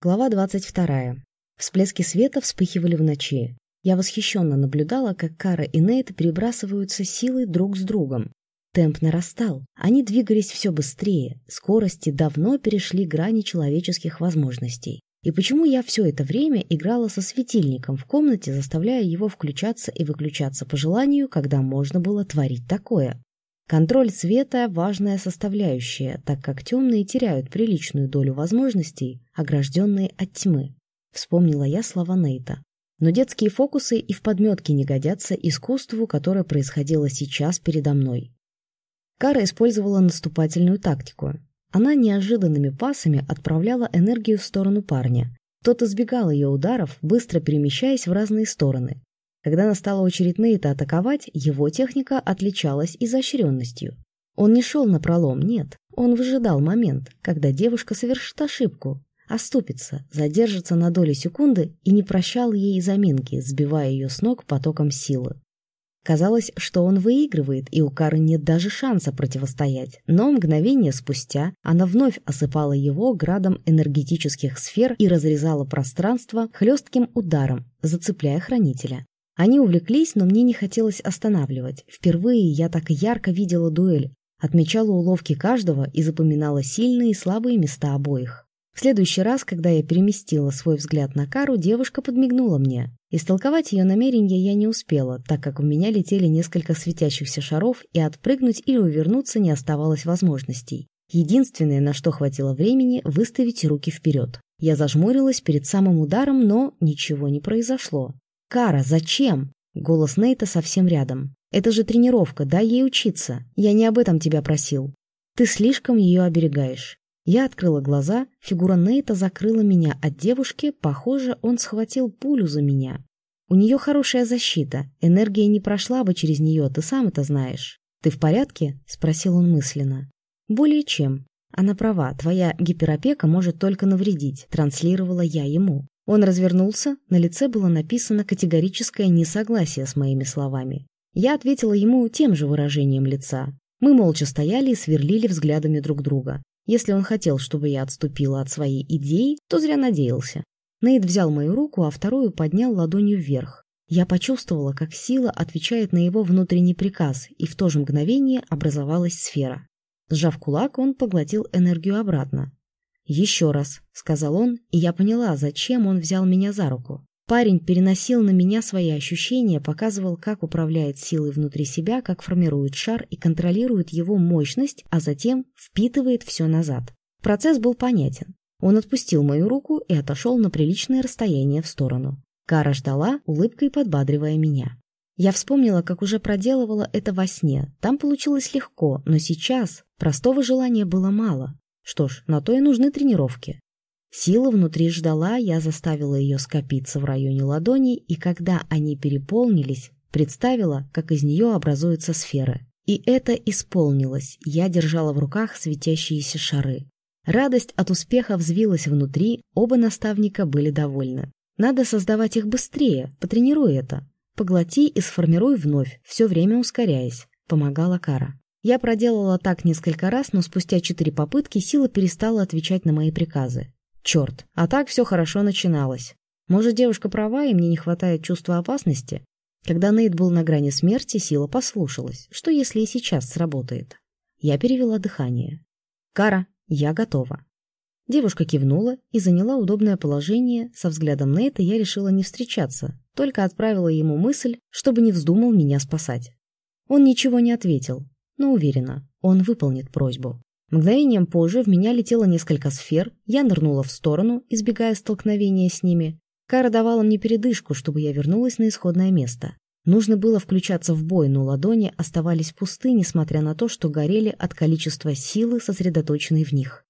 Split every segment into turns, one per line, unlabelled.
Глава 22. Всплески света вспыхивали в ночи. Я восхищенно наблюдала, как Кара и Нейт перебрасываются силой друг с другом. Темп нарастал. Они двигались все быстрее. Скорости давно перешли грани человеческих возможностей. И почему я все это время играла со светильником в комнате, заставляя его включаться и выключаться по желанию, когда можно было творить такое? Контроль света – важная составляющая, так как темные теряют приличную долю возможностей, огражденные от тьмы. Вспомнила я слова Нейта. Но детские фокусы и в подметке не годятся искусству, которое происходило сейчас передо мной. Кара использовала наступательную тактику. Она неожиданными пасами отправляла энергию в сторону парня. Тот избегал ее ударов, быстро перемещаясь в разные стороны. Когда настала очередь Нейта атаковать, его техника отличалась изощренностью. Он не шел на пролом, нет. Он выжидал момент, когда девушка совершит ошибку, оступится, задержится на долю секунды и не прощал ей заминки, сбивая ее с ног потоком силы. Казалось, что он выигрывает, и у Кары нет даже шанса противостоять. Но мгновение спустя она вновь осыпала его градом энергетических сфер и разрезала пространство хлестким ударом, зацепляя хранителя. Они увлеклись, но мне не хотелось останавливать. Впервые я так ярко видела дуэль, отмечала уловки каждого и запоминала сильные и слабые места обоих. В следующий раз, когда я переместила свой взгляд на Кару, девушка подмигнула мне. Истолковать ее намерения я не успела, так как в меня летели несколько светящихся шаров, и отпрыгнуть или увернуться не оставалось возможностей. Единственное, на что хватило времени, выставить руки вперед. Я зажмурилась перед самым ударом, но ничего не произошло. «Кара, зачем?» Голос Нейта совсем рядом. «Это же тренировка, дай ей учиться. Я не об этом тебя просил. Ты слишком ее оберегаешь». Я открыла глаза, фигура Нейта закрыла меня от девушки, похоже, он схватил пулю за меня. У нее хорошая защита, энергия не прошла бы через нее, ты сам это знаешь. «Ты в порядке?» — спросил он мысленно. «Более чем. Она права, твоя гиперопека может только навредить», — транслировала я ему. Он развернулся, на лице было написано категорическое несогласие с моими словами. Я ответила ему тем же выражением лица. Мы молча стояли и сверлили взглядами друг друга. Если он хотел, чтобы я отступила от своей идеи, то зря надеялся. Нейт взял мою руку, а вторую поднял ладонью вверх. Я почувствовала, как сила отвечает на его внутренний приказ, и в то же мгновение образовалась сфера. Сжав кулак, он поглотил энергию обратно. «Еще раз», — сказал он, и я поняла, зачем он взял меня за руку. Парень переносил на меня свои ощущения, показывал, как управляет силой внутри себя, как формирует шар и контролирует его мощность, а затем впитывает все назад. Процесс был понятен. Он отпустил мою руку и отошел на приличное расстояние в сторону. Кара ждала, улыбкой подбадривая меня. Я вспомнила, как уже проделывала это во сне. Там получилось легко, но сейчас простого желания было мало. Что ж, на то и нужны тренировки. Сила внутри ждала, я заставила ее скопиться в районе ладони, и когда они переполнились, представила, как из нее образуются сферы. И это исполнилось. Я держала в руках светящиеся шары. Радость от успеха взвилась внутри, оба наставника были довольны. Надо создавать их быстрее, потренируй это. Поглоти и сформируй вновь, все время ускоряясь, помогала Кара. Я проделала так несколько раз, но спустя четыре попытки сила перестала отвечать на мои приказы. Черт, а так все хорошо начиналось. Может, девушка права, и мне не хватает чувства опасности? Когда Нейт был на грани смерти, сила послушалась. Что, если и сейчас сработает? Я перевела дыхание. «Кара, я готова». Девушка кивнула и заняла удобное положение. Со взглядом Нейта я решила не встречаться, только отправила ему мысль, чтобы не вздумал меня спасать. Он ничего не ответил, но уверена, он выполнит просьбу. Мгновением позже в меня летело несколько сфер, я нырнула в сторону, избегая столкновения с ними. Кара давала мне передышку, чтобы я вернулась на исходное место. Нужно было включаться в бой, но ладони оставались пусты, несмотря на то, что горели от количества силы, сосредоточенной в них.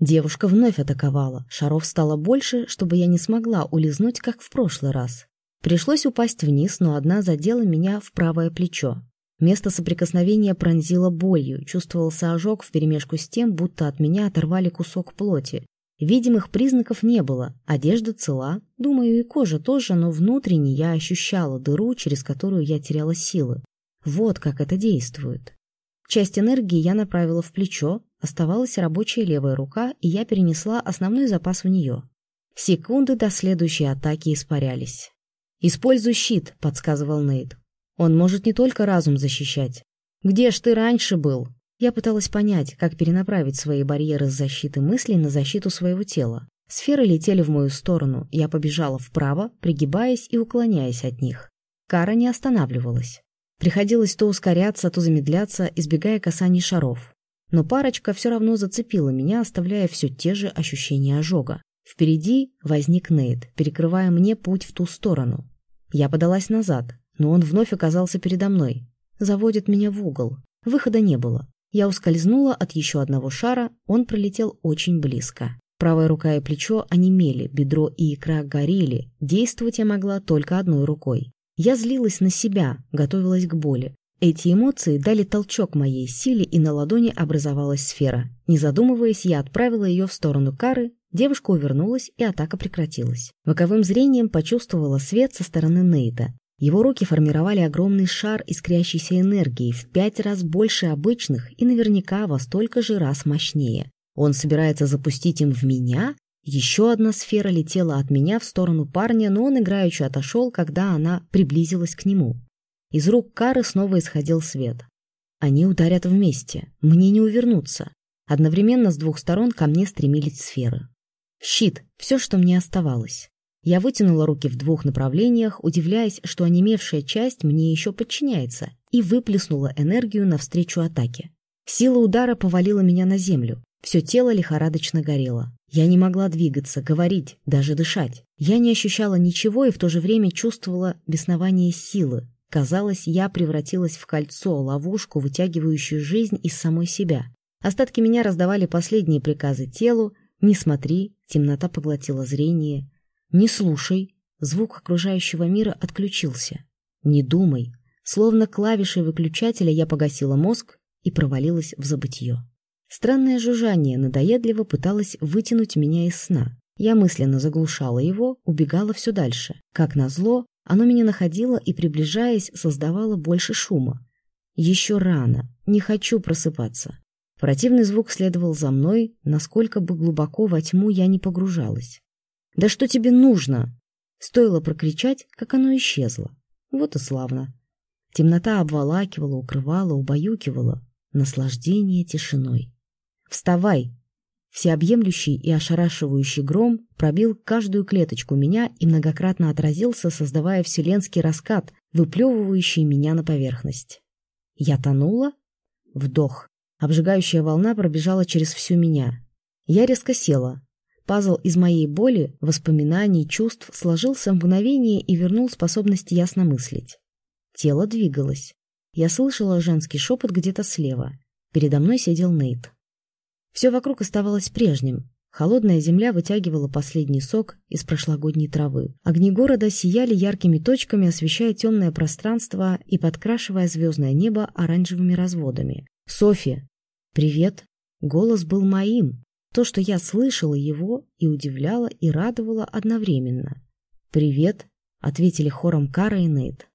Девушка вновь атаковала. Шаров стало больше, чтобы я не смогла улизнуть, как в прошлый раз. Пришлось упасть вниз, но одна задела меня в правое плечо. Место соприкосновения пронзило болью, чувствовался ожог вперемешку с тем, будто от меня оторвали кусок плоти. Видимых признаков не было, одежда цела, думаю, и кожа тоже, но внутренне я ощущала дыру, через которую я теряла силы. Вот как это действует. Часть энергии я направила в плечо, оставалась рабочая левая рука, и я перенесла основной запас в нее. Секунды до следующей атаки испарялись. «Используй щит», — подсказывал Нейт. «Он может не только разум защищать. Где ж ты раньше был?» Я пыталась понять, как перенаправить свои барьеры с защиты мыслей на защиту своего тела. Сферы летели в мою сторону, я побежала вправо, пригибаясь и уклоняясь от них. Кара не останавливалась. Приходилось то ускоряться, то замедляться, избегая касаний шаров. Но парочка все равно зацепила меня, оставляя все те же ощущения ожога. Впереди возник Нейт, перекрывая мне путь в ту сторону. Я подалась назад, но он вновь оказался передо мной. Заводит меня в угол. Выхода не было. Я ускользнула от еще одного шара, он пролетел очень близко. Правая рука и плечо онемели, бедро и икра горели, действовать я могла только одной рукой. Я злилась на себя, готовилась к боли. Эти эмоции дали толчок моей силе, и на ладони образовалась сфера. Не задумываясь, я отправила ее в сторону Кары, девушка увернулась, и атака прекратилась. Боковым зрением почувствовала свет со стороны Нейта. Его руки формировали огромный шар искрящейся энергии в пять раз больше обычных и наверняка во столько же раз мощнее. Он собирается запустить им в меня? Еще одна сфера летела от меня в сторону парня, но он играючи отошел, когда она приблизилась к нему. Из рук Кары снова исходил свет. Они ударят вместе. Мне не увернуться. Одновременно с двух сторон ко мне стремились сферы. Щит — все, что мне оставалось. Я вытянула руки в двух направлениях, удивляясь, что онемевшая часть мне еще подчиняется, и выплеснула энергию навстречу атаке. Сила удара повалила меня на землю. Все тело лихорадочно горело. Я не могла двигаться, говорить, даже дышать. Я не ощущала ничего и в то же время чувствовала беснование силы. Казалось, я превратилась в кольцо, ловушку, вытягивающую жизнь из самой себя. Остатки меня раздавали последние приказы телу «Не смотри», темнота поглотила зрение, не слушай. Звук окружающего мира отключился. Не думай. Словно клавишей выключателя я погасила мозг и провалилась в забытье. Странное жужжание надоедливо пыталось вытянуть меня из сна. Я мысленно заглушала его, убегала все дальше. Как назло, оно меня находило и, приближаясь, создавало больше шума. Еще рано, не хочу просыпаться. Противный звук следовал за мной, насколько бы глубоко во тьму я не погружалась. «Да что тебе нужно?» Стоило прокричать, как оно исчезло. Вот и славно. Темнота обволакивала, укрывала, убаюкивала. Наслаждение тишиной. «Вставай!» Всеобъемлющий и ошарашивающий гром пробил каждую клеточку меня и многократно отразился, создавая вселенский раскат, выплевывающий меня на поверхность. Я тонула? Вдох. Обжигающая волна пробежала через всю меня. Я резко села, Пазл из моей боли, воспоминаний, чувств сложился в мгновение и вернул способность ясно мыслить. Тело двигалось. Я слышала женский шепот где-то слева. Передо мной сидел Нейт. Все вокруг оставалось прежним. Холодная земля вытягивала последний сок из прошлогодней травы. Огни города сияли яркими точками, освещая темное пространство и подкрашивая звездное небо оранжевыми разводами. «Софи!» «Привет!» Голос был моим, то, что я слышала его, и удивляло, и радовало одновременно. «Привет», — ответили хором Кара и Нейт.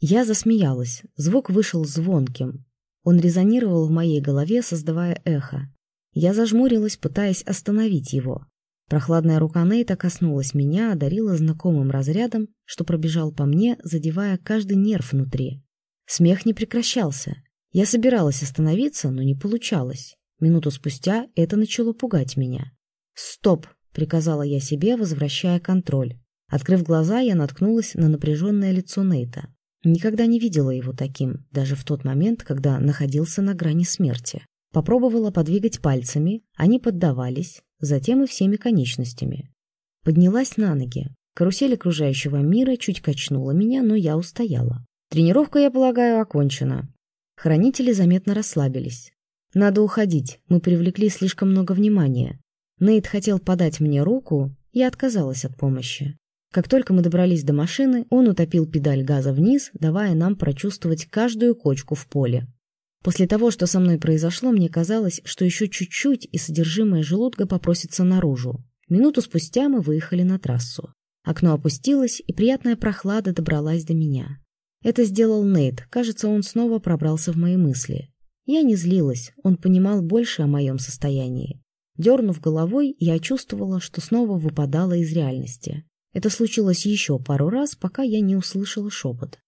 Я засмеялась, звук вышел звонким. Он резонировал в моей голове, создавая эхо. Я зажмурилась, пытаясь остановить его. Прохладная рука Нейта коснулась меня, одарила знакомым разрядом, что пробежал по мне, задевая каждый нерв внутри. Смех не прекращался. Я собиралась остановиться, но не получалось. Минуту спустя это начало пугать меня. «Стоп!» — приказала я себе, возвращая контроль. Открыв глаза, я наткнулась на напряженное лицо Нейта. Никогда не видела его таким, даже в тот момент, когда находился на грани смерти. Попробовала подвигать пальцами, они поддавались, затем и всеми конечностями. Поднялась на ноги. Карусель окружающего мира чуть качнула меня, но я устояла. Тренировка, я полагаю, окончена. Хранители заметно расслабились. Надо уходить, мы привлекли слишком много внимания. Нейт хотел подать мне руку, я отказалась от помощи. Как только мы добрались до машины, он утопил педаль газа вниз, давая нам прочувствовать каждую кочку в поле. После того, что со мной произошло, мне казалось, что еще чуть-чуть и содержимое желудка попросится наружу. Минуту спустя мы выехали на трассу. Окно опустилось, и приятная прохлада добралась до меня. Это сделал Нейт, кажется, он снова пробрался в мои мысли. Я не злилась, он понимал больше о моем состоянии. Дернув головой, я чувствовала, что снова выпадала из реальности. Это случилось еще пару раз, пока я не услышала шепот.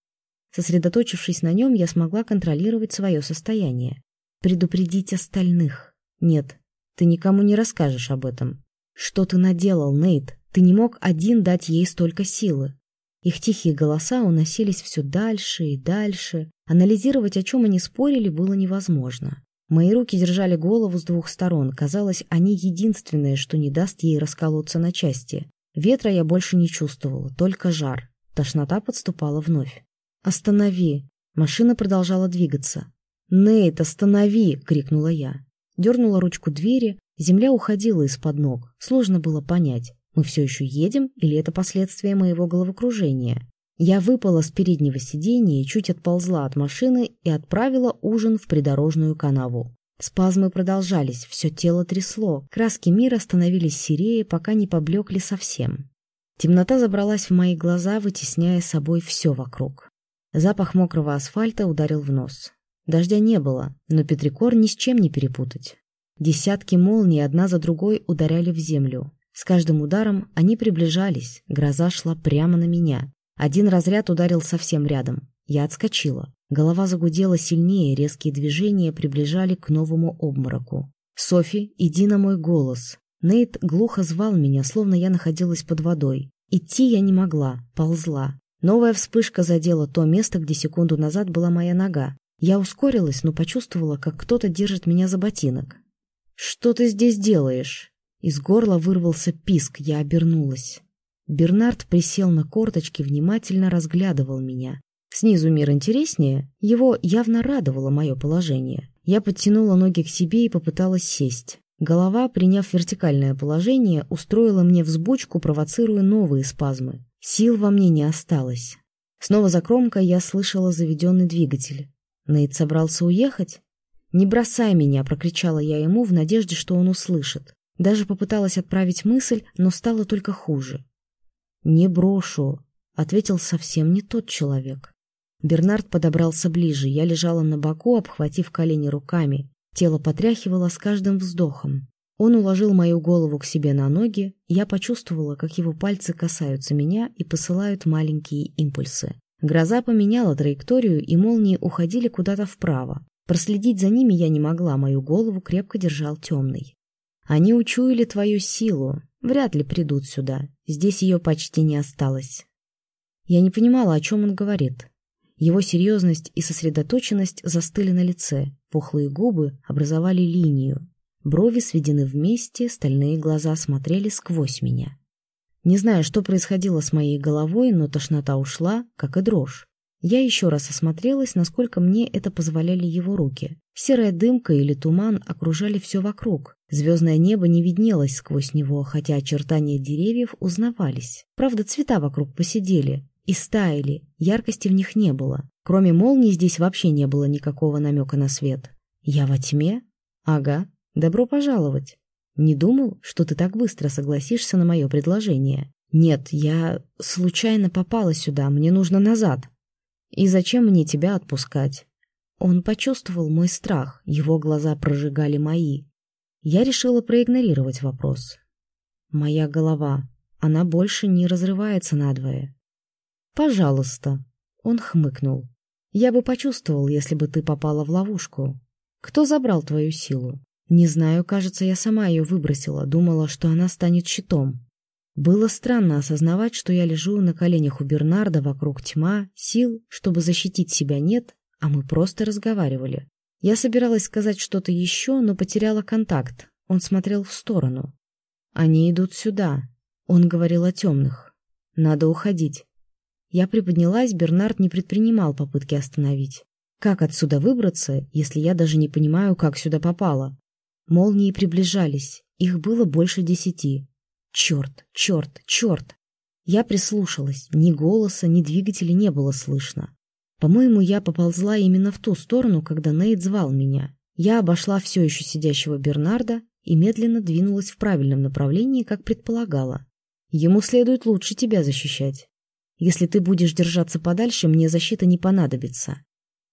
Сосредоточившись на нем, я смогла контролировать свое состояние. Предупредить остальных. Нет, ты никому не расскажешь об этом. Что ты наделал, Нейт? Ты не мог один дать ей столько силы. Их тихие голоса уносились все дальше и дальше. Анализировать, о чем они спорили, было невозможно. Мои руки держали голову с двух сторон. Казалось, они единственное, что не даст ей расколоться на части. Ветра я больше не чувствовала, только жар. Тошнота подступала вновь. «Останови!» Машина продолжала двигаться. «Нейт, останови!» — крикнула я. Дернула ручку двери, земля уходила из-под ног. Сложно было понять, мы все еще едем или это последствия моего головокружения. Я выпала с переднего сиденья, чуть отползла от машины и отправила ужин в придорожную канаву. Спазмы продолжались, все тело трясло, краски мира становились серее, пока не поблекли совсем. Темнота забралась в мои глаза, вытесняя собой все вокруг. Запах мокрого асфальта ударил в нос. Дождя не было, но Петрикор ни с чем не перепутать. Десятки молний одна за другой ударяли в землю. С каждым ударом они приближались, гроза шла прямо на меня. Один разряд ударил совсем рядом. Я отскочила. Голова загудела сильнее, резкие движения приближали к новому обмороку. «Софи, иди на мой голос!» Нейт глухо звал меня, словно я находилась под водой. Идти я не могла, ползла. Новая вспышка задела то место, где секунду назад была моя нога. Я ускорилась, но почувствовала, как кто-то держит меня за ботинок. «Что ты здесь делаешь?» Из горла вырвался писк, я обернулась. Бернард присел на корточки, внимательно разглядывал меня. Снизу мир интереснее, его явно радовало мое положение. Я подтянула ноги к себе и попыталась сесть. Голова, приняв вертикальное положение, устроила мне взбучку, провоцируя новые спазмы. Сил во мне не осталось. Снова за кромкой я слышала заведенный двигатель. Нейт собрался уехать? «Не бросай меня!» — прокричала я ему в надежде, что он услышит. Даже попыталась отправить мысль, но стало только хуже. «Не брошу», — ответил совсем не тот человек. Бернард подобрался ближе, я лежала на боку, обхватив колени руками. Тело потряхивало с каждым вздохом. Он уложил мою голову к себе на ноги, я почувствовала, как его пальцы касаются меня и посылают маленькие импульсы. Гроза поменяла траекторию, и молнии уходили куда-то вправо. Проследить за ними я не могла, мою голову крепко держал темный. Они учуяли твою силу, вряд ли придут сюда, здесь ее почти не осталось. Я не понимала, о чем он говорит. Его серьезность и сосредоточенность застыли на лице, пухлые губы образовали линию, Брови сведены вместе, стальные глаза смотрели сквозь меня. Не знаю, что происходило с моей головой, но тошнота ушла, как и дрожь. Я еще раз осмотрелась, насколько мне это позволяли его руки. Серая дымка или туман окружали все вокруг. Звездное небо не виднелось сквозь него, хотя очертания деревьев узнавались. Правда, цвета вокруг посидели и стаяли, яркости в них не было. Кроме молний здесь вообще не было никакого намека на свет. Я во тьме? Ага, «Добро пожаловать. Не думал, что ты так быстро согласишься на мое предложение. Нет, я случайно попала сюда, мне нужно назад. И зачем мне тебя отпускать?» Он почувствовал мой страх, его глаза прожигали мои. Я решила проигнорировать вопрос. «Моя голова, она больше не разрывается надвое». «Пожалуйста», — он хмыкнул. «Я бы почувствовал, если бы ты попала в ловушку. Кто забрал твою силу?» Не знаю, кажется, я сама ее выбросила, думала, что она станет щитом. Было странно осознавать, что я лежу на коленях у Бернарда, вокруг тьма, сил, чтобы защитить себя нет, а мы просто разговаривали. Я собиралась сказать что-то еще, но потеряла контакт. Он смотрел в сторону. «Они идут сюда». Он говорил о темных. «Надо уходить». Я приподнялась, Бернард не предпринимал попытки остановить. Как отсюда выбраться, если я даже не понимаю, как сюда попала? Молнии приближались, их было больше десяти. Черт, черт, черт! Я прислушалась, ни голоса, ни двигателя не было слышно. По-моему, я поползла именно в ту сторону, когда Нейт звал меня. Я обошла все еще сидящего Бернарда и медленно двинулась в правильном направлении, как предполагала. Ему следует лучше тебя защищать. Если ты будешь держаться подальше, мне защита не понадобится.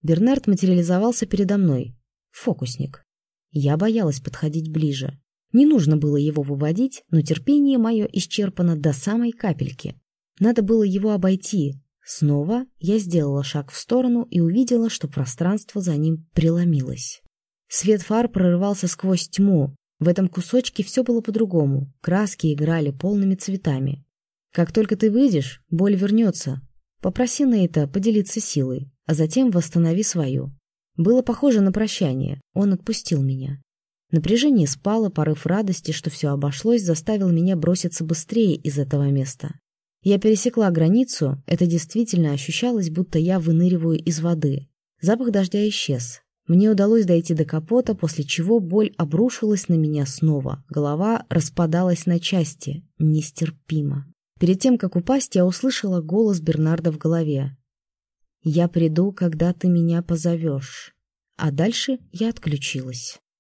Бернард материализовался передо мной. Фокусник. Я боялась подходить ближе. Не нужно было его выводить, но терпение мое исчерпано до самой капельки. Надо было его обойти. Снова я сделала шаг в сторону и увидела, что пространство за ним преломилось. Свет фар прорывался сквозь тьму. В этом кусочке все было по-другому. Краски играли полными цветами. Как только ты выйдешь, боль вернется. Попроси Нейта поделиться силой, а затем восстанови свою. Было похоже на прощание. Он отпустил меня. Напряжение спало, порыв радости, что все обошлось, заставил меня броситься быстрее из этого места. Я пересекла границу, это действительно ощущалось, будто я выныриваю из воды. Запах дождя исчез. Мне удалось дойти до капота, после чего боль обрушилась на меня снова. Голова распадалась на части. Нестерпимо. Перед тем, как упасть, я услышала голос Бернарда в голове. «Я приду, когда ты меня позовешь». А дальше я отключилась.